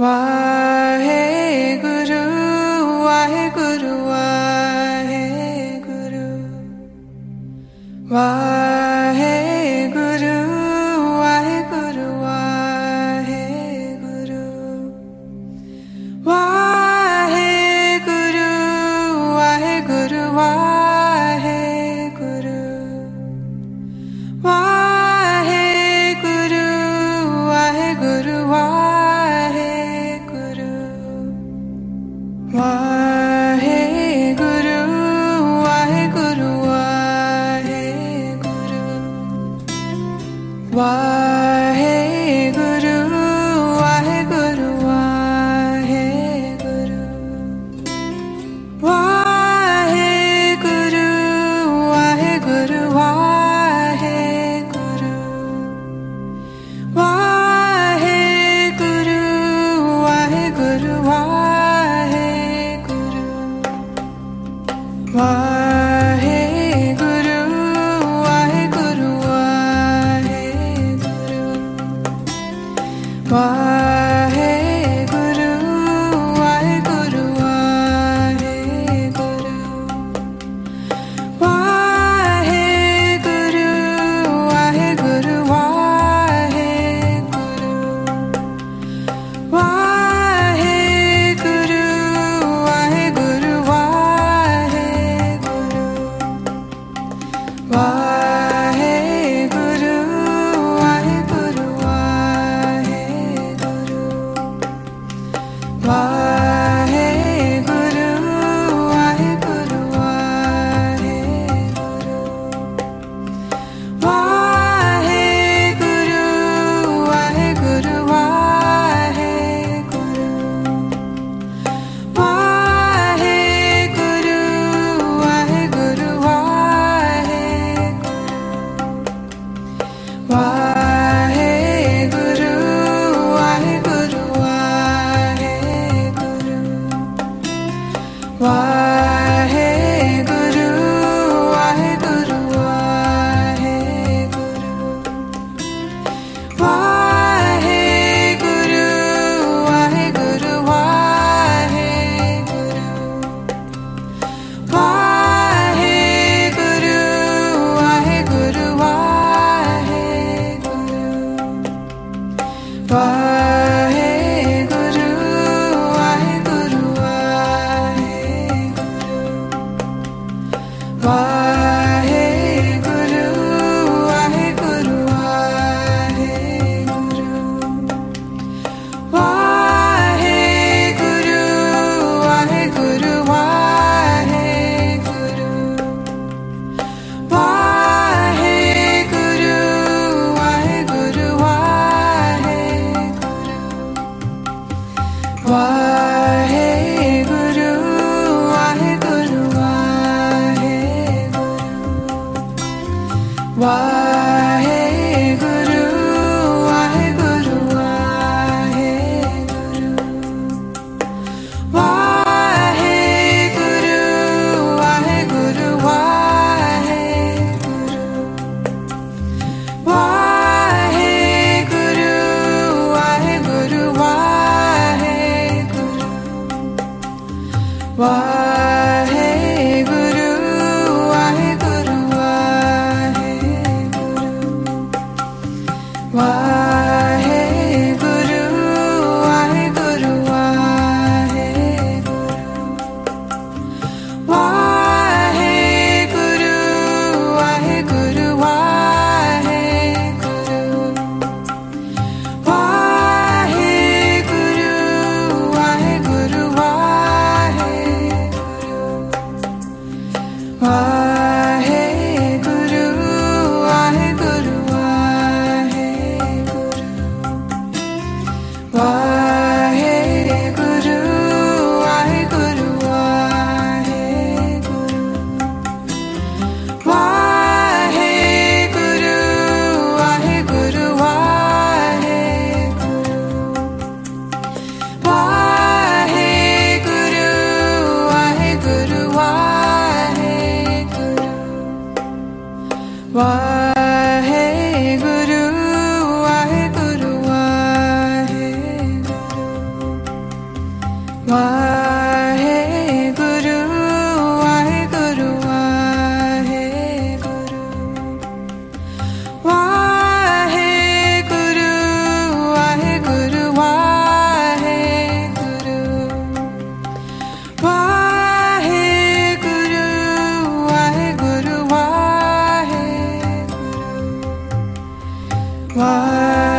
Why? Why? goodbye. Why? vai.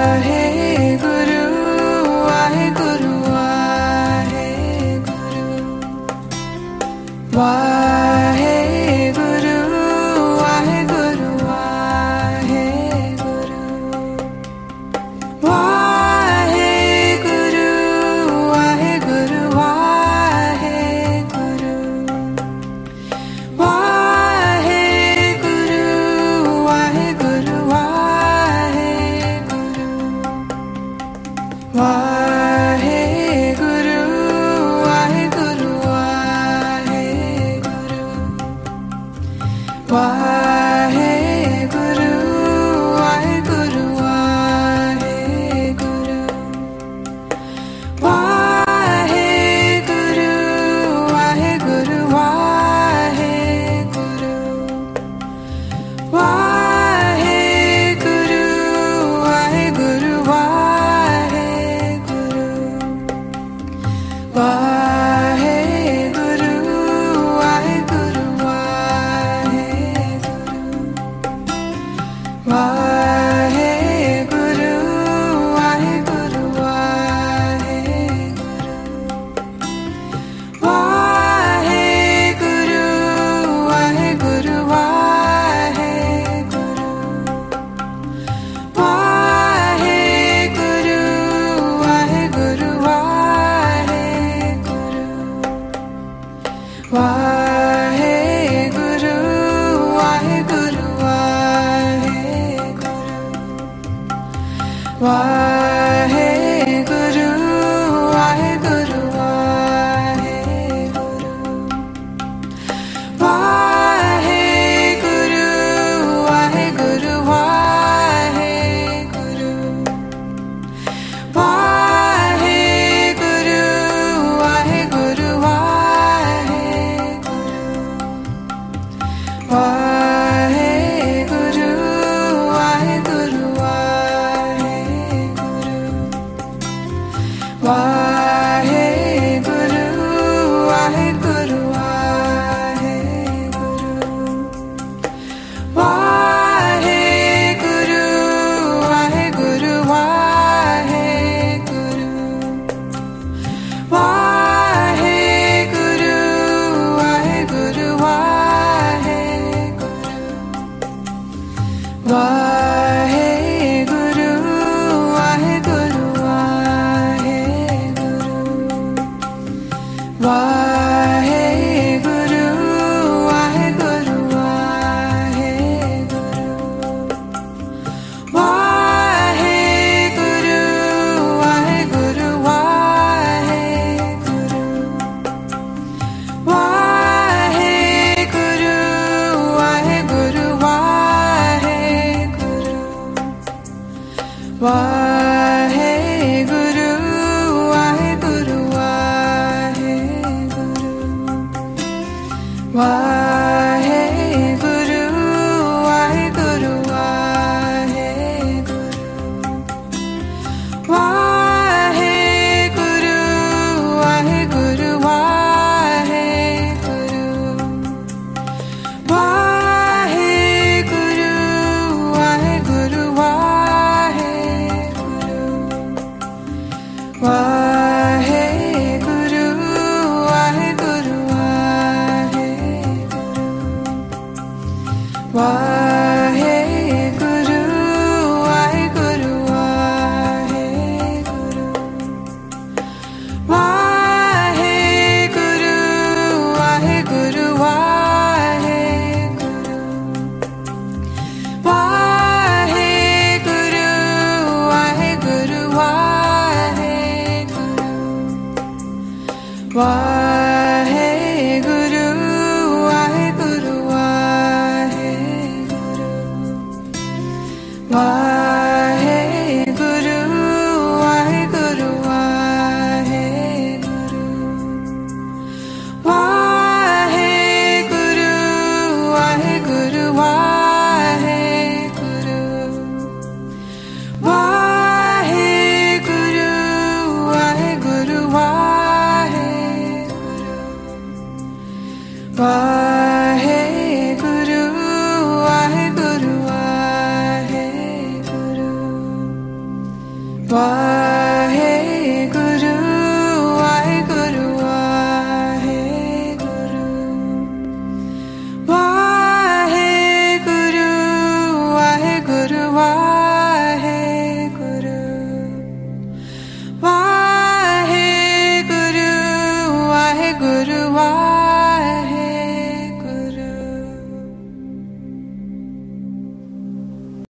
Bye.